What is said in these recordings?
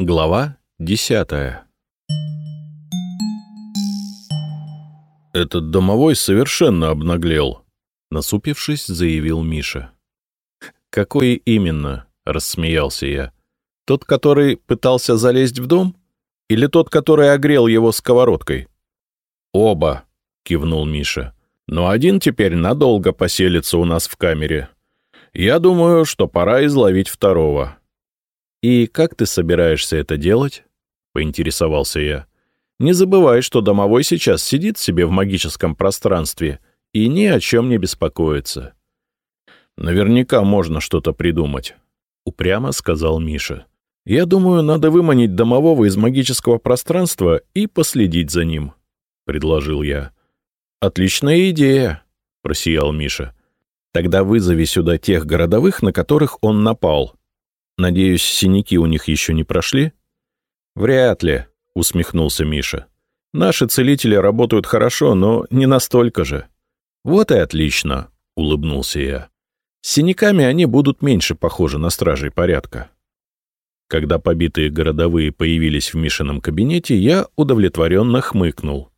Глава десятая «Этот домовой совершенно обнаглел», — насупившись, заявил Миша. «Какой именно?» — рассмеялся я. «Тот, который пытался залезть в дом? Или тот, который огрел его сковородкой?» «Оба», — кивнул Миша. «Но один теперь надолго поселится у нас в камере. Я думаю, что пора изловить второго». «И как ты собираешься это делать?» — поинтересовался я. «Не забывай, что домовой сейчас сидит себе в магическом пространстве и ни о чем не беспокоится». «Наверняка можно что-то придумать», — упрямо сказал Миша. «Я думаю, надо выманить домового из магического пространства и последить за ним», — предложил я. «Отличная идея», — просиял Миша. «Тогда вызови сюда тех городовых, на которых он напал», Надеюсь, синяки у них еще не прошли? Вряд ли, усмехнулся Миша. Наши целители работают хорошо, но не настолько же. Вот и отлично, улыбнулся я. С синяками они будут меньше похожи на стражей порядка. Когда побитые городовые появились в Мишином кабинете, я удовлетворенно хмыкнул.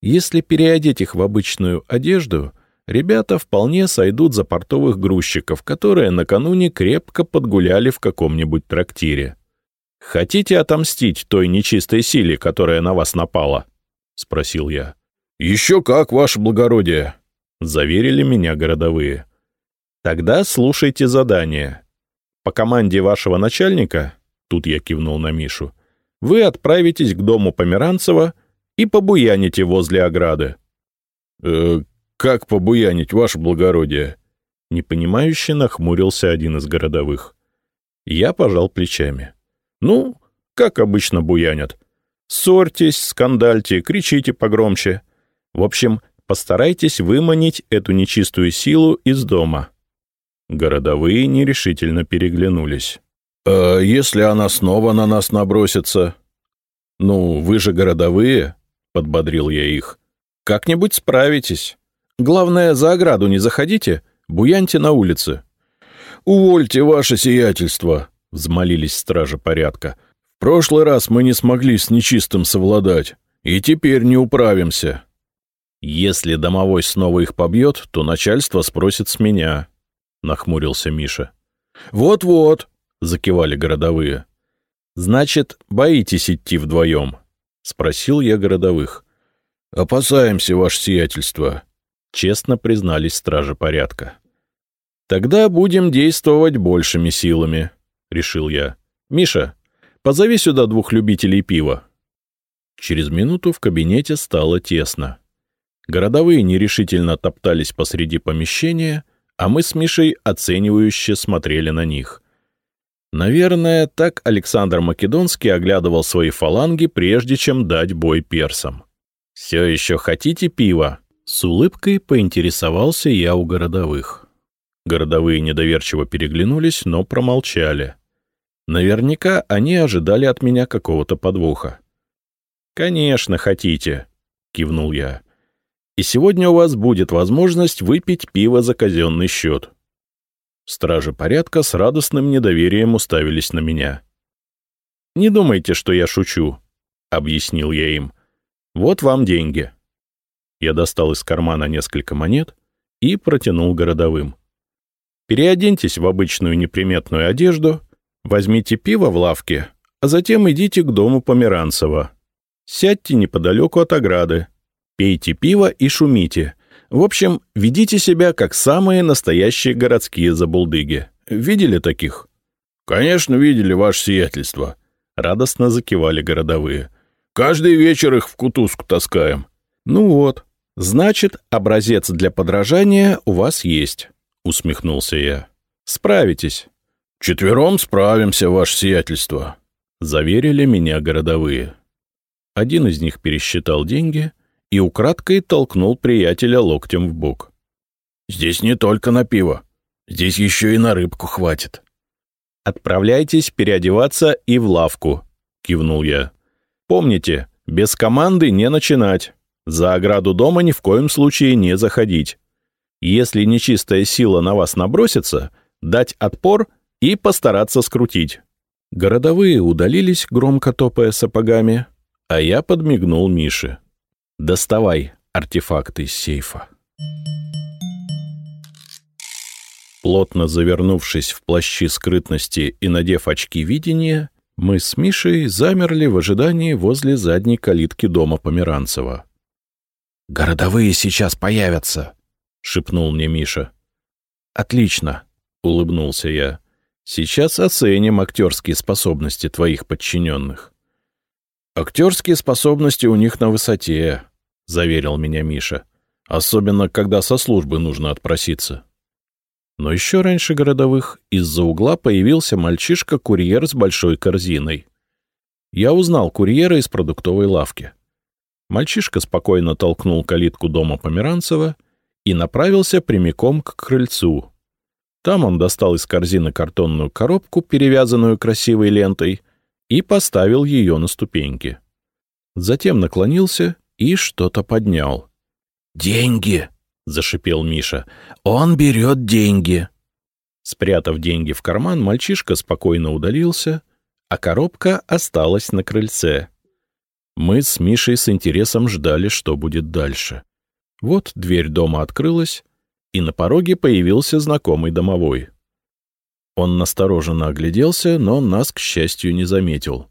Если переодеть их в обычную одежду, ребята вполне сойдут за портовых грузчиков, которые накануне крепко подгуляли в каком-нибудь трактире. «Хотите отомстить той нечистой силе, которая на вас напала?» — спросил я. «Еще как, ваше благородие!» — заверили меня городовые. «Тогда слушайте задание. По команде вашего начальника, тут я кивнул на Мишу, вы отправитесь к дому Померанцева и побуяните возле ограды». «Э, «Как побуянить, ваше благородие?» Непонимающе нахмурился один из городовых. Я пожал плечами. «Ну, как обычно буянят. Ссорьтесь, скандальте, кричите погромче. В общем, постарайтесь выманить эту нечистую силу из дома». Городовые нерешительно переглянулись. «А если она снова на нас набросится?» «Ну, вы же городовые», — подбодрил я их. «Как-нибудь справитесь». Главное, за ограду не заходите, буяньте на улице». «Увольте ваше сиятельство», — взмолились стражи порядка. «В прошлый раз мы не смогли с нечистым совладать, и теперь не управимся». «Если домовой снова их побьет, то начальство спросит с меня», — нахмурился Миша. «Вот-вот», — закивали городовые. «Значит, боитесь идти вдвоем?» — спросил я городовых. «Опасаемся, ваше сиятельство», честно признались стражи порядка. «Тогда будем действовать большими силами», — решил я. «Миша, позови сюда двух любителей пива». Через минуту в кабинете стало тесно. Городовые нерешительно топтались посреди помещения, а мы с Мишей оценивающе смотрели на них. Наверное, так Александр Македонский оглядывал свои фаланги, прежде чем дать бой персам. «Все еще хотите пива?» С улыбкой поинтересовался я у городовых. Городовые недоверчиво переглянулись, но промолчали. Наверняка они ожидали от меня какого-то подвоха. «Конечно, хотите», — кивнул я. «И сегодня у вас будет возможность выпить пиво за казенный счет». Стражи порядка с радостным недоверием уставились на меня. «Не думайте, что я шучу», — объяснил я им. «Вот вам деньги». Я достал из кармана несколько монет и протянул городовым. «Переоденьтесь в обычную неприметную одежду, возьмите пиво в лавке, а затем идите к дому Померанцева. Сядьте неподалеку от ограды, пейте пиво и шумите. В общем, ведите себя как самые настоящие городские забулдыги. Видели таких?» «Конечно, видели, ваше сиятельство», — радостно закивали городовые. «Каждый вечер их в кутузку таскаем». «Ну вот, «Значит, образец для подражания у вас есть», — усмехнулся я. «Справитесь». «Четвером справимся, ваше сиятельство», — заверили меня городовые. Один из них пересчитал деньги и украдкой толкнул приятеля локтем в бок. «Здесь не только на пиво. Здесь еще и на рыбку хватит». «Отправляйтесь переодеваться и в лавку», — кивнул я. «Помните, без команды не начинать». За ограду дома ни в коем случае не заходить. Если нечистая сила на вас набросится, дать отпор и постараться скрутить. Городовые удалились, громко топая сапогами, а я подмигнул Мише. «Доставай артефакты из сейфа». Плотно завернувшись в плащи скрытности и надев очки видения, мы с Мишей замерли в ожидании возле задней калитки дома Померанцева. «Городовые сейчас появятся», — шепнул мне Миша. «Отлично», — улыбнулся я. «Сейчас оценим актерские способности твоих подчиненных». «Актерские способности у них на высоте», — заверил меня Миша. «Особенно, когда со службы нужно отпроситься». Но еще раньше городовых из-за угла появился мальчишка-курьер с большой корзиной. Я узнал курьера из продуктовой лавки. Мальчишка спокойно толкнул калитку дома Померанцева и направился прямиком к крыльцу. Там он достал из корзины картонную коробку, перевязанную красивой лентой, и поставил ее на ступеньки. Затем наклонился и что-то поднял. «Деньги!» — зашипел Миша. «Он берет деньги!» Спрятав деньги в карман, мальчишка спокойно удалился, а коробка осталась на крыльце. Мы с Мишей с интересом ждали, что будет дальше. Вот дверь дома открылась, и на пороге появился знакомый домовой. Он настороженно огляделся, но нас, к счастью, не заметил.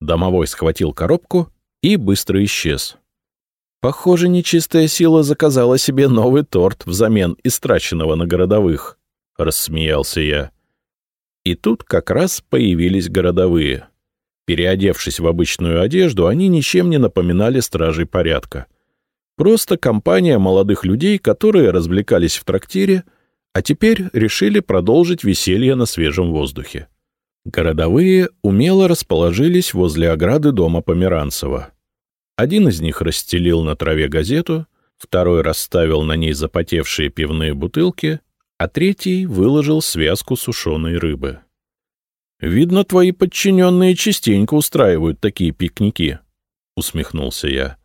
Домовой схватил коробку и быстро исчез. Похоже, нечистая сила заказала себе новый торт взамен истраченного на городовых, — рассмеялся я. И тут как раз появились городовые. Переодевшись в обычную одежду, они ничем не напоминали стражей порядка. Просто компания молодых людей, которые развлекались в трактире, а теперь решили продолжить веселье на свежем воздухе. Городовые умело расположились возле ограды дома Померанцева. Один из них расстелил на траве газету, второй расставил на ней запотевшие пивные бутылки, а третий выложил связку сушеной рыбы. «Видно, твои подчиненные частенько устраивают такие пикники», — усмехнулся я.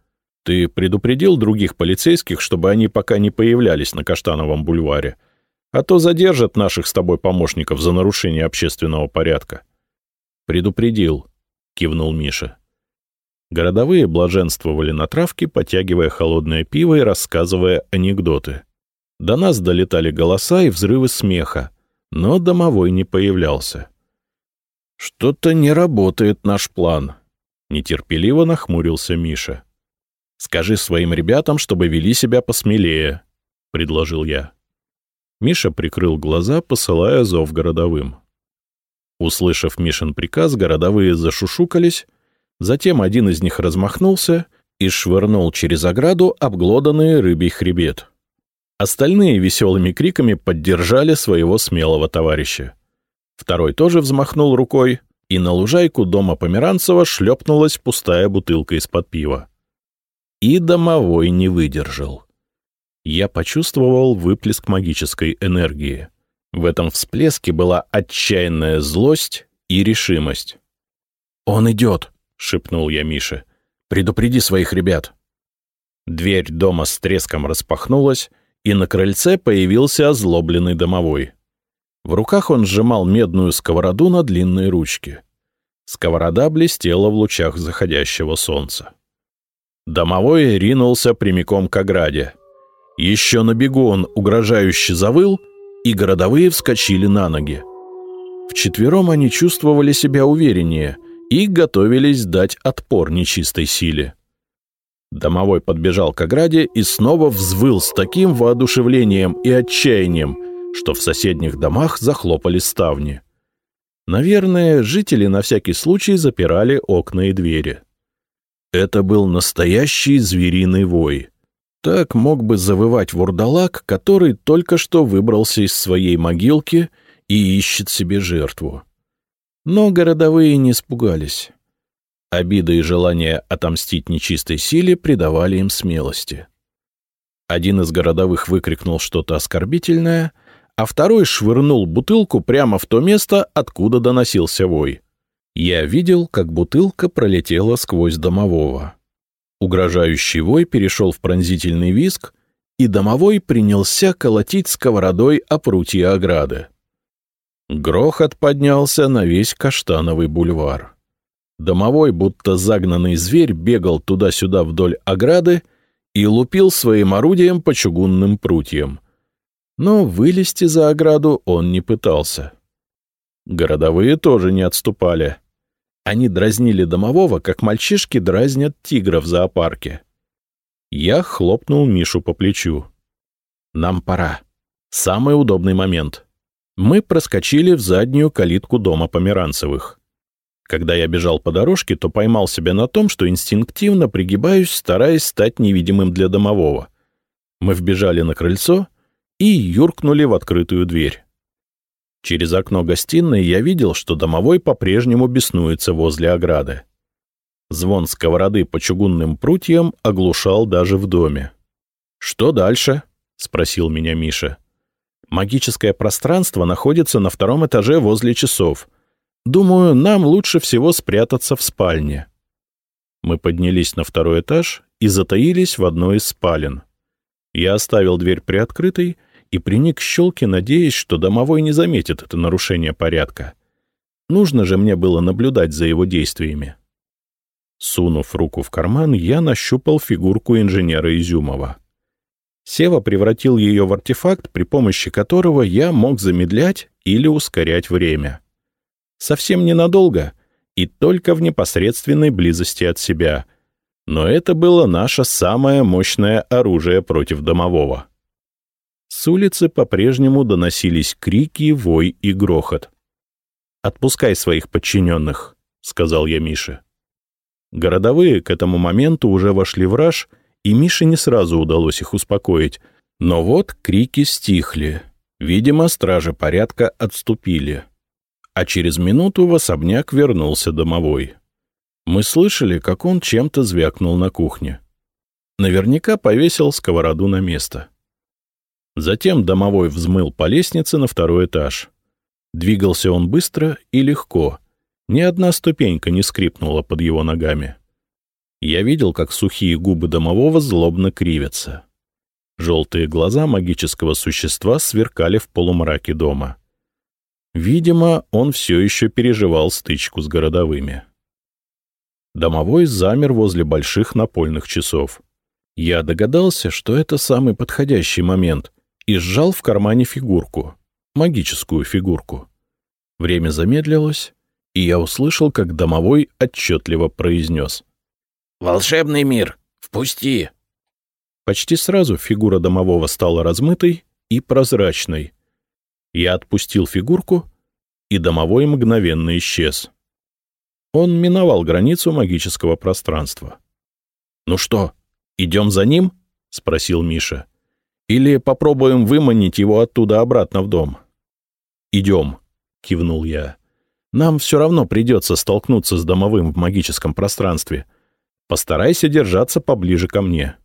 «Ты предупредил других полицейских, чтобы они пока не появлялись на Каштановом бульваре, а то задержат наших с тобой помощников за нарушение общественного порядка». «Предупредил», — кивнул Миша. Городовые блаженствовали на травке, потягивая холодное пиво и рассказывая анекдоты. До нас долетали голоса и взрывы смеха, но домовой не появлялся. «Что-то не работает наш план», — нетерпеливо нахмурился Миша. «Скажи своим ребятам, чтобы вели себя посмелее», — предложил я. Миша прикрыл глаза, посылая зов городовым. Услышав Мишин приказ, городовые зашушукались, Затем один из них размахнулся и швырнул через ограду обглоданный рыбий хребет. Остальные веселыми криками поддержали своего смелого товарища. Второй тоже взмахнул рукой, и на лужайку дома Померанцева шлепнулась пустая бутылка из-под пива. И домовой не выдержал. Я почувствовал выплеск магической энергии. В этом всплеске была отчаянная злость и решимость. «Он идет!» — шепнул я Мише. «Предупреди своих ребят». Дверь дома с треском распахнулась, и на крыльце появился озлобленный домовой. В руках он сжимал медную сковороду на длинной ручке. Сковорода блестела в лучах заходящего солнца. Домовой ринулся прямиком к ограде. Еще на бегу он угрожающе завыл, и городовые вскочили на ноги. Вчетвером они чувствовали себя увереннее — и готовились дать отпор нечистой силе. Домовой подбежал к ограде и снова взвыл с таким воодушевлением и отчаянием, что в соседних домах захлопали ставни. Наверное, жители на всякий случай запирали окна и двери. Это был настоящий звериный вой. Так мог бы завывать вурдалак, который только что выбрался из своей могилки и ищет себе жертву. Но городовые не испугались. Обида и желание отомстить нечистой силе придавали им смелости. Один из городовых выкрикнул что-то оскорбительное, а второй швырнул бутылку прямо в то место, откуда доносился вой. Я видел, как бутылка пролетела сквозь домового. Угрожающий вой перешел в пронзительный виск, и домовой принялся колотить сковородой о прутья ограды. Грохот поднялся на весь Каштановый бульвар. Домовой, будто загнанный зверь, бегал туда-сюда вдоль ограды и лупил своим орудием по чугунным прутьям. Но вылезти за ограду он не пытался. Городовые тоже не отступали. Они дразнили домового, как мальчишки дразнят тигра в зоопарке. Я хлопнул Мишу по плечу. «Нам пора. Самый удобный момент». Мы проскочили в заднюю калитку дома Померанцевых. Когда я бежал по дорожке, то поймал себя на том, что инстинктивно пригибаюсь, стараясь стать невидимым для домового. Мы вбежали на крыльцо и юркнули в открытую дверь. Через окно гостиной я видел, что домовой по-прежнему беснуется возле ограды. Звон сковороды по чугунным прутьям оглушал даже в доме. «Что дальше?» — спросил меня Миша. «Магическое пространство находится на втором этаже возле часов. Думаю, нам лучше всего спрятаться в спальне». Мы поднялись на второй этаж и затаились в одной из спален. Я оставил дверь приоткрытой и приник к щелке, надеясь, что домовой не заметит это нарушение порядка. Нужно же мне было наблюдать за его действиями. Сунув руку в карман, я нащупал фигурку инженера Изюмова. Сева превратил ее в артефакт, при помощи которого я мог замедлять или ускорять время. Совсем ненадолго и только в непосредственной близости от себя. Но это было наше самое мощное оружие против домового. С улицы по-прежнему доносились крики, вой и грохот. «Отпускай своих подчиненных», — сказал я Мише. Городовые к этому моменту уже вошли в раж, и Мише не сразу удалось их успокоить. Но вот крики стихли. Видимо, стражи порядка отступили. А через минуту в особняк вернулся домовой. Мы слышали, как он чем-то звякнул на кухне. Наверняка повесил сковороду на место. Затем домовой взмыл по лестнице на второй этаж. Двигался он быстро и легко. Ни одна ступенька не скрипнула под его ногами. Я видел, как сухие губы домового злобно кривятся. Желтые глаза магического существа сверкали в полумраке дома. Видимо, он все еще переживал стычку с городовыми. Домовой замер возле больших напольных часов. Я догадался, что это самый подходящий момент, и сжал в кармане фигурку, магическую фигурку. Время замедлилось, и я услышал, как домовой отчетливо произнес. «Волшебный мир! Впусти!» Почти сразу фигура домового стала размытой и прозрачной. Я отпустил фигурку, и домовой мгновенно исчез. Он миновал границу магического пространства. «Ну что, идем за ним?» — спросил Миша. Или попробуем выманить его оттуда обратно в дом?» «Идем», — кивнул я. «Нам все равно придется столкнуться с домовым в магическом пространстве. Постарайся держаться поближе ко мне».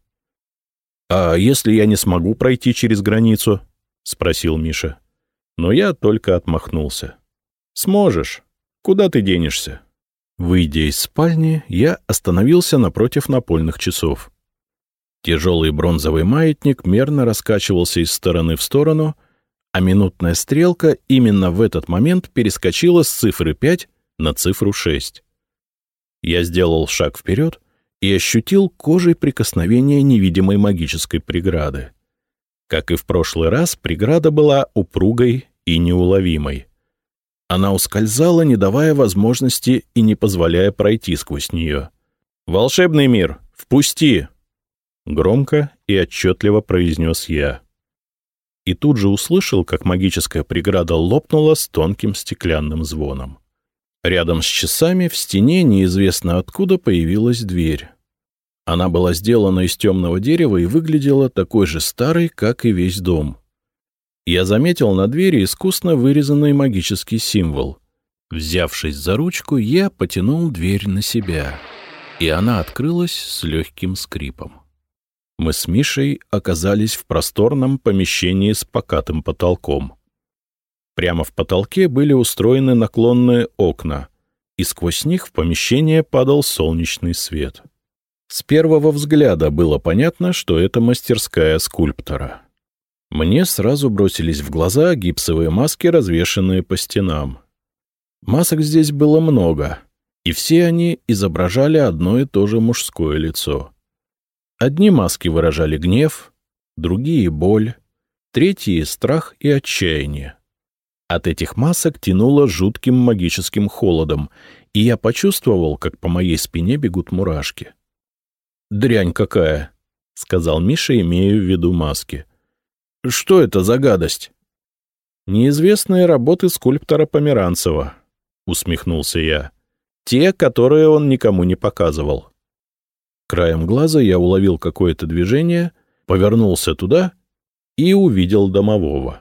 «А если я не смогу пройти через границу?» — спросил Миша. Но я только отмахнулся. «Сможешь. Куда ты денешься?» Выйдя из спальни, я остановился напротив напольных часов. Тяжелый бронзовый маятник мерно раскачивался из стороны в сторону, а минутная стрелка именно в этот момент перескочила с цифры 5 на цифру 6. Я сделал шаг вперед и ощутил кожей прикосновение невидимой магической преграды. Как и в прошлый раз, преграда была упругой и неуловимой. Она ускользала, не давая возможности и не позволяя пройти сквозь нее. «Волшебный мир, впусти!» Громко и отчетливо произнес я. И тут же услышал, как магическая преграда лопнула с тонким стеклянным звоном. Рядом с часами в стене неизвестно откуда появилась дверь. Она была сделана из темного дерева и выглядела такой же старой, как и весь дом. Я заметил на двери искусно вырезанный магический символ. Взявшись за ручку, я потянул дверь на себя, и она открылась с легким скрипом мы с Мишей оказались в просторном помещении с покатым потолком. Прямо в потолке были устроены наклонные окна, и сквозь них в помещение падал солнечный свет. С первого взгляда было понятно, что это мастерская скульптора. Мне сразу бросились в глаза гипсовые маски, развешанные по стенам. Масок здесь было много, и все они изображали одно и то же мужское лицо. Одни маски выражали гнев, другие — боль, третьи — страх и отчаяние. От этих масок тянуло жутким магическим холодом, и я почувствовал, как по моей спине бегут мурашки. «Дрянь какая!» — сказал Миша, имея в виду маски. «Что это за гадость?» «Неизвестные работы скульптора Померанцева», — усмехнулся я. «Те, которые он никому не показывал». Краем глаза я уловил какое-то движение, повернулся туда и увидел домового.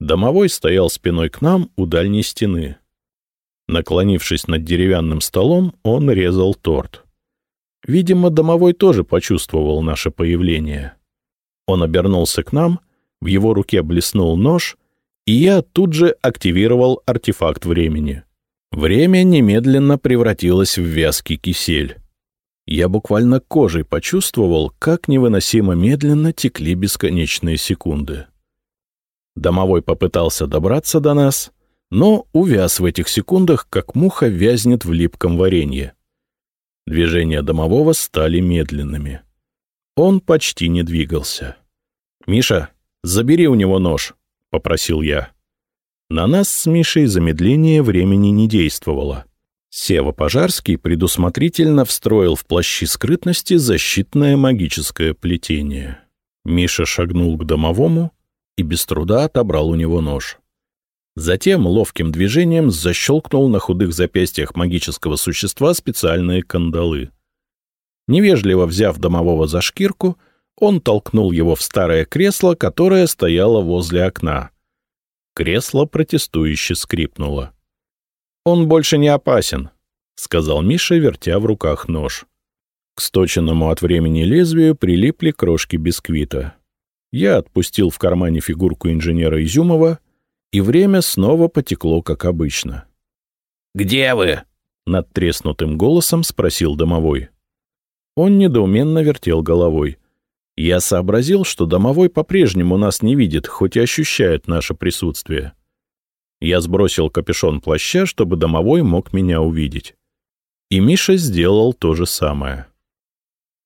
Домовой стоял спиной к нам у дальней стены. Наклонившись над деревянным столом, он резал торт. Видимо, домовой тоже почувствовал наше появление. Он обернулся к нам, в его руке блеснул нож, и я тут же активировал артефакт времени. Время немедленно превратилось в вязкий кисель. Я буквально кожей почувствовал, как невыносимо медленно текли бесконечные секунды. Домовой попытался добраться до нас, но увяз в этих секундах, как муха вязнет в липком варенье. Движения домового стали медленными. Он почти не двигался. «Миша, забери у него нож», — попросил я. На нас с Мишей замедление времени не действовало. Сева Пожарский предусмотрительно встроил в плащи скрытности защитное магическое плетение. Миша шагнул к домовому и без труда отобрал у него нож. Затем ловким движением защелкнул на худых запястьях магического существа специальные кандалы. Невежливо взяв домового за шкирку, он толкнул его в старое кресло, которое стояло возле окна. Кресло протестующе скрипнуло. «Он больше не опасен», — сказал Миша, вертя в руках нож. К сточенному от времени лезвию прилипли крошки бисквита. Я отпустил в кармане фигурку инженера Изюмова, и время снова потекло, как обычно. «Где вы?» — над треснутым голосом спросил домовой. Он недоуменно вертел головой. Я сообразил, что домовой по-прежнему нас не видит, хоть и ощущает наше присутствие. Я сбросил капюшон плаща, чтобы домовой мог меня увидеть. И Миша сделал то же самое.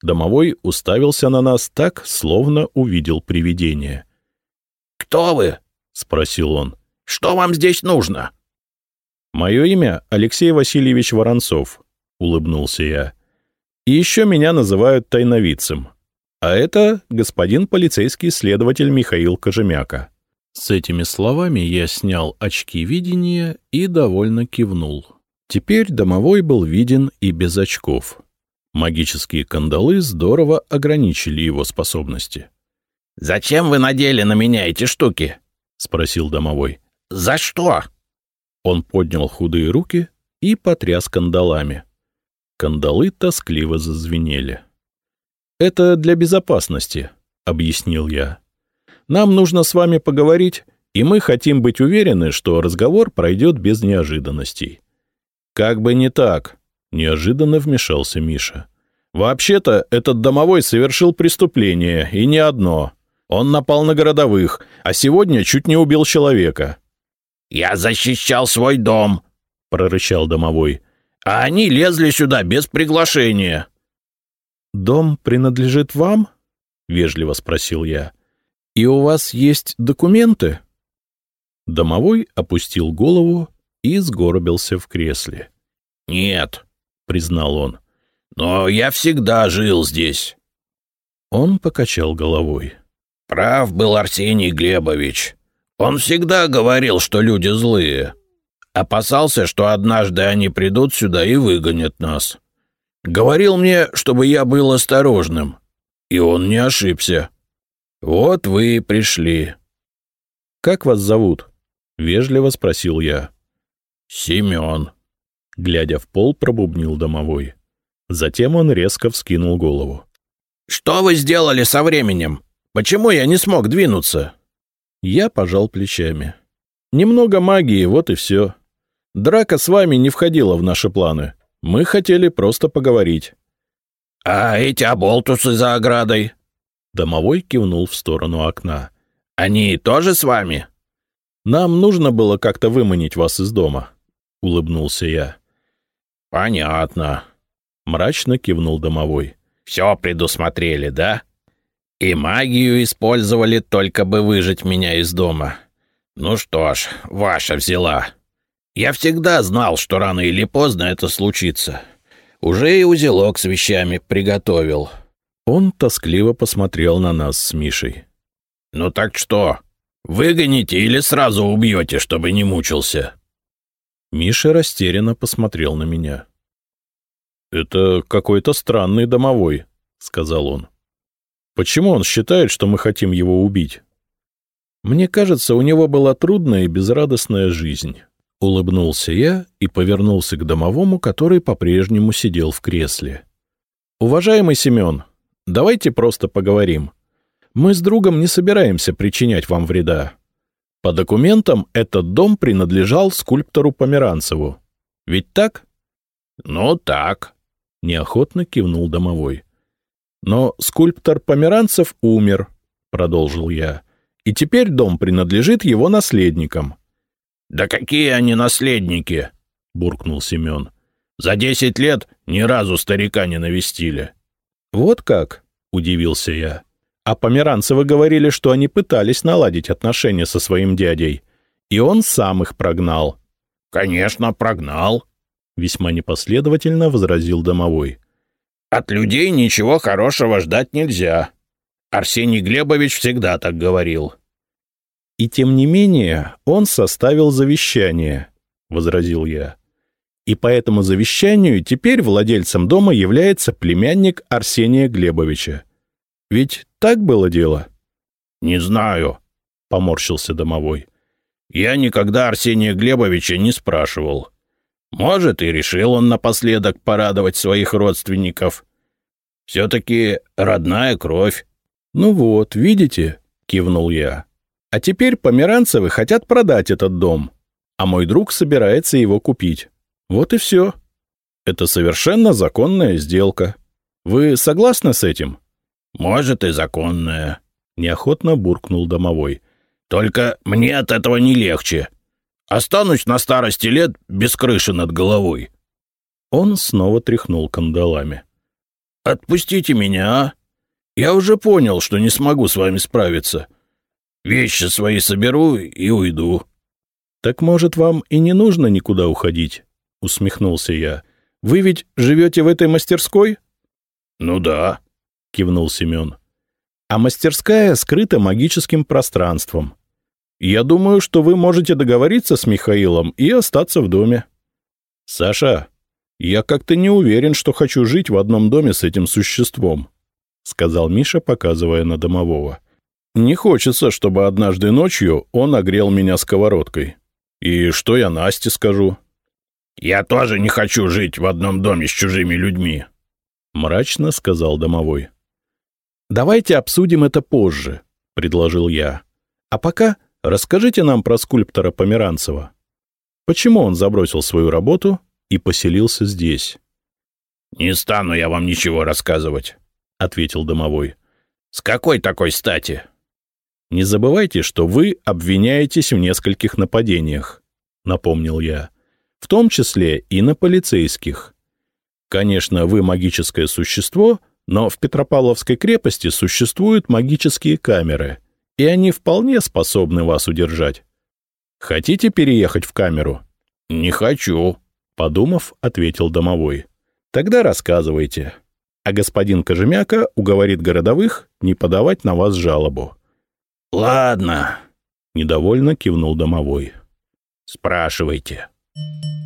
Домовой уставился на нас так, словно увидел привидение. «Кто вы?» — спросил он. «Что вам здесь нужно?» «Мое имя Алексей Васильевич Воронцов», — улыбнулся я. «И еще меня называют тайновидцем. А это господин полицейский следователь Михаил Кожемяка». С этими словами я снял очки видения и довольно кивнул. Теперь домовой был виден и без очков. Магические кандалы здорово ограничили его способности. «Зачем вы надели на меня эти штуки?» — спросил домовой. «За что?» Он поднял худые руки и потряс кандалами. Кандалы тоскливо зазвенели. «Это для безопасности», — объяснил я. Нам нужно с вами поговорить, и мы хотим быть уверены, что разговор пройдет без неожиданностей». «Как бы не так», — неожиданно вмешался Миша. «Вообще-то этот домовой совершил преступление, и не одно. Он напал на городовых, а сегодня чуть не убил человека». «Я защищал свой дом», — прорычал домовой. «А они лезли сюда без приглашения». «Дом принадлежит вам?» — вежливо спросил я. «И у вас есть документы?» Домовой опустил голову и сгорбился в кресле. «Нет», — признал он, — «но я всегда жил здесь». Он покачал головой. «Прав был Арсений Глебович. Он всегда говорил, что люди злые. Опасался, что однажды они придут сюда и выгонят нас. Говорил мне, чтобы я был осторожным. И он не ошибся. «Вот вы и пришли». «Как вас зовут?» — вежливо спросил я. «Семен», — глядя в пол, пробубнил домовой. Затем он резко вскинул голову. «Что вы сделали со временем? Почему я не смог двинуться?» Я пожал плечами. «Немного магии, вот и все. Драка с вами не входила в наши планы. Мы хотели просто поговорить». «А эти оболтусы за оградой?» Домовой кивнул в сторону окна. Они тоже с вами?» «Нам нужно было как-то выманить вас из дома», — улыбнулся я. «Понятно», — мрачно кивнул домовой. «Все предусмотрели, да? И магию использовали только бы выжить меня из дома. Ну что ж, ваша взяла. Я всегда знал, что рано или поздно это случится. Уже и узелок с вещами приготовил». Он тоскливо посмотрел на нас с Мишей. «Ну так что, выгоните или сразу убьете, чтобы не мучился?» Миша растерянно посмотрел на меня. «Это какой-то странный домовой», — сказал он. «Почему он считает, что мы хотим его убить?» «Мне кажется, у него была трудная и безрадостная жизнь». Улыбнулся я и повернулся к домовому, который по-прежнему сидел в кресле. «Уважаемый Семен, давайте просто поговорим. Мы с другом не собираемся причинять вам вреда. По документам этот дом принадлежал скульптору Померанцеву. Ведь так?» «Ну, так», — неохотно кивнул домовой. «Но скульптор Померанцев умер», — продолжил я, — «и теперь дом принадлежит его наследникам». «Да какие они наследники!» — буркнул Семен. «За десять лет ни разу старика не навестили». «Вот как?» — удивился я. «А Померанцевы говорили, что они пытались наладить отношения со своим дядей, и он сам их прогнал». «Конечно, прогнал», — весьма непоследовательно возразил домовой. «От людей ничего хорошего ждать нельзя. Арсений Глебович всегда так говорил». «И тем не менее он составил завещание», — возразил я. «И по этому завещанию теперь владельцем дома является племянник Арсения Глебовича. Ведь так было дело?» «Не знаю», — поморщился домовой. «Я никогда Арсения Глебовича не спрашивал. Может, и решил он напоследок порадовать своих родственников. Все-таки родная кровь. — Ну вот, видите, — кивнул я. — А теперь померанцевы хотят продать этот дом, а мой друг собирается его купить. Вот и все. Это совершенно законная сделка. Вы согласны с этим? — Может, и законная, — неохотно буркнул домовой. — Только мне от этого не легче. — Останусь на старости лет без крыши над головой. Он снова тряхнул кандалами. «Отпустите меня, а? Я уже понял, что не смогу с вами справиться. Вещи свои соберу и уйду». «Так, может, вам и не нужно никуда уходить?» — усмехнулся я. «Вы ведь живете в этой мастерской?» «Ну да», — кивнул Семен. «А мастерская скрыта магическим пространством. Я думаю, что вы можете договориться с Михаилом и остаться в доме. Саша, я как-то не уверен, что хочу жить в одном доме с этим существом, сказал Миша, показывая на домового. Не хочется, чтобы однажды ночью он огрел меня сковородкой. И что я Насте скажу? Я тоже не хочу жить в одном доме с чужими людьми, мрачно сказал домовой. Давайте обсудим это позже, предложил я. А пока Расскажите нам про скульптора Померанцева. Почему он забросил свою работу и поселился здесь? — Не стану я вам ничего рассказывать, — ответил домовой. — С какой такой стати? — Не забывайте, что вы обвиняетесь в нескольких нападениях, — напомнил я, — в том числе и на полицейских. Конечно, вы магическое существо, но в Петропавловской крепости существуют магические камеры — и они вполне способны вас удержать. Хотите переехать в камеру? — Не хочу, — подумав, ответил домовой. — Тогда рассказывайте. А господин Кожемяка уговорит городовых не подавать на вас жалобу. — Ладно, — недовольно кивнул домовой. — Спрашивайте. — Thank you.